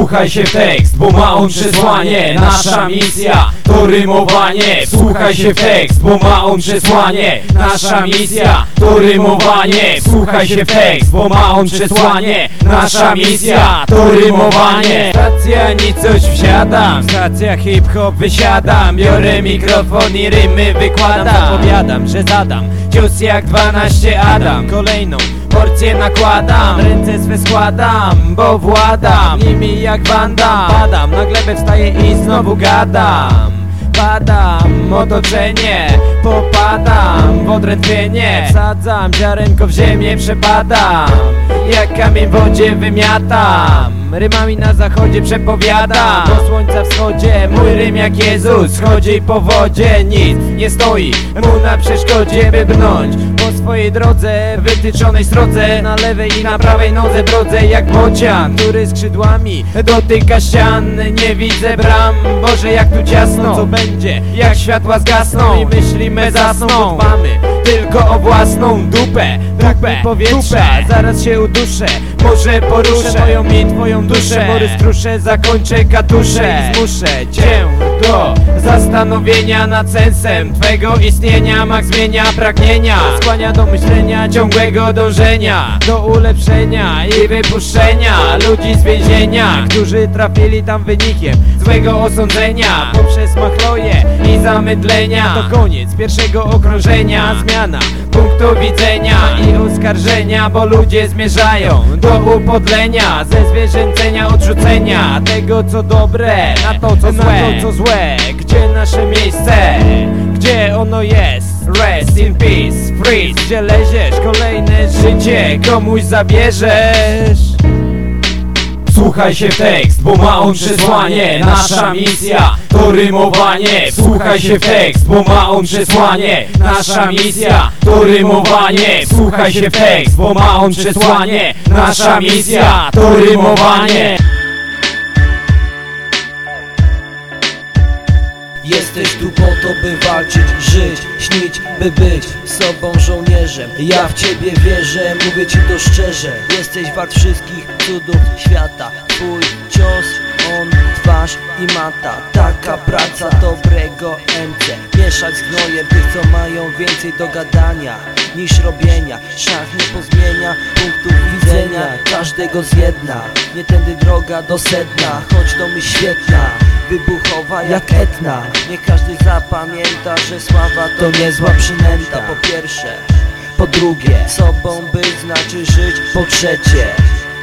Wsłuchaj się w tekst, bo ma on przesłanie. Nasza misja to rymowanie. Wsłuchaj się w tekst, bo ma on przesłanie. Nasza misja to rymowanie. Wsłuchaj się w tekst, bo ma on przesłanie. Nasza misja to rymowanie. Stacja ni coś wsiadam. Stacja hip-hop wysiadam. Biorę mikrofon i rymy wykładam. Zapowiadam, że zadam. Cios jak 12 Adam. Kolejną porcję nakładam. Ręce swe składam, bo władam. Nimi jak banda Padam, na glebę wstaję i znowu gadam. Padam, otoczenie Popadam w odrętwienie. Wsadzam ziarenko w ziemię, przepadam. Jak kamień w wodzie wymiatam Rymami na zachodzie przepowiadam Do słońca wschodzie Mój rym jak Jezus. Chodzi po wodzie Nic nie stoi mu na przeszkodzie By brnąć. Po swojej drodze Wytyczonej strodze Na lewej i na prawej nodze Brodze jak bocian Który skrzydłami dotyka ścian. Nie widzę bram Boże jak tu ciasno. Co będzie? Jak światła zgasną? I myśli me zasną Dbamy tylko o własną dupę. Dupę powietrza Zaraz się uduszę Może poruszę moją i twoją duszę. Borys zakończę katusze I zmuszę cię do zastanowienia nad sensem Twego istnienia. Mak zmienia pragnienia Skłania do myślenia, ciągłego dążenia Do ulepszenia i wypuszczenia Ludzi z więzienia Którzy trafili tam wynikiem Złego osądzenia. Poprzez machloje i zamydlenia. To koniec pierwszego okrążenia Zmiana punktu widzenia i oskarżenia Bo ludzie zmierzają do upodlenia Ze zwierzęcenia odrzucenia Tego co dobre na to co złe, na to, co złe. Gdzie nasze miejsce? Gdzie ono jest? Rest in peace, freeze Gdzie leziesz? Kolejne życie komuś zabierzesz Wsłuchaj się w tekst, bo ma on przesłanie. Nasza misja to rymowanie. Wsłuchaj się w tekst, bo ma on przesłanie. Nasza misja to rymowanie. Wsłuchaj się w tekst, bo ma on przesłanie. Nasza misja to rymowanie. Jesteś tu po to, by walczyć, żyć, śnić, by być sobą żołnierzem. Ja w ciebie wierzę, mówię ci to szczerze. Jesteś wart wszystkich cudów świata. Twój cios, on, twarz i mata. Taka praca dobrego MC Mieszać z gnojem tych, co mają więcej do gadania Niż robienia. Szach nie pozmienia punktów widzenia. Każdego zjedna Nie tędy droga do sedna. Choć to myśl świetna wybuchowa jak etna. Niech każdy zapamięta, że sława to niezła przynęta. Po pierwsze, po drugie, sobą być znaczy żyć. Po trzecie,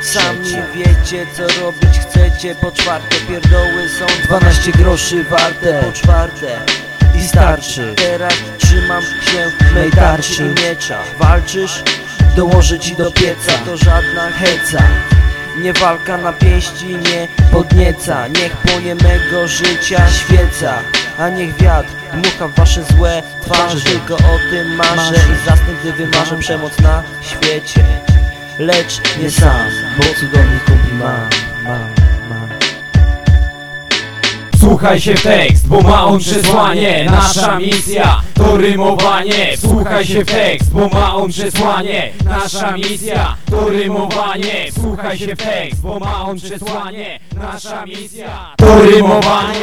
sami wiecie co robić chcecie. Po czwarte, pierdoły są 12 groszy warte. Po czwarte, i starczy Teraz trzymam się mej tarczy i miecza. Walczysz? Dołożę ci do pieca. To żadna heca. Nie walka na pięści nie podnieca. Niech płonie mego życia świeca. A niech wiatr dmucha w wasze złe twarze. Tylko o tym marzę i zasnę, gdy wymarzę przemoc na świecie. Lecz nie sam, bo cudowny kumpli mam, mam Wsłuchaj się w tekst, bo ma on przesłanie. Nasza misja to rymowanie. Wsłuchaj się w tekst, bo ma on przesłanie. Nasza misja to rymowanie. Wsłuchaj się w tekst, bo ma on przesłanie. Nasza misja to rymowanie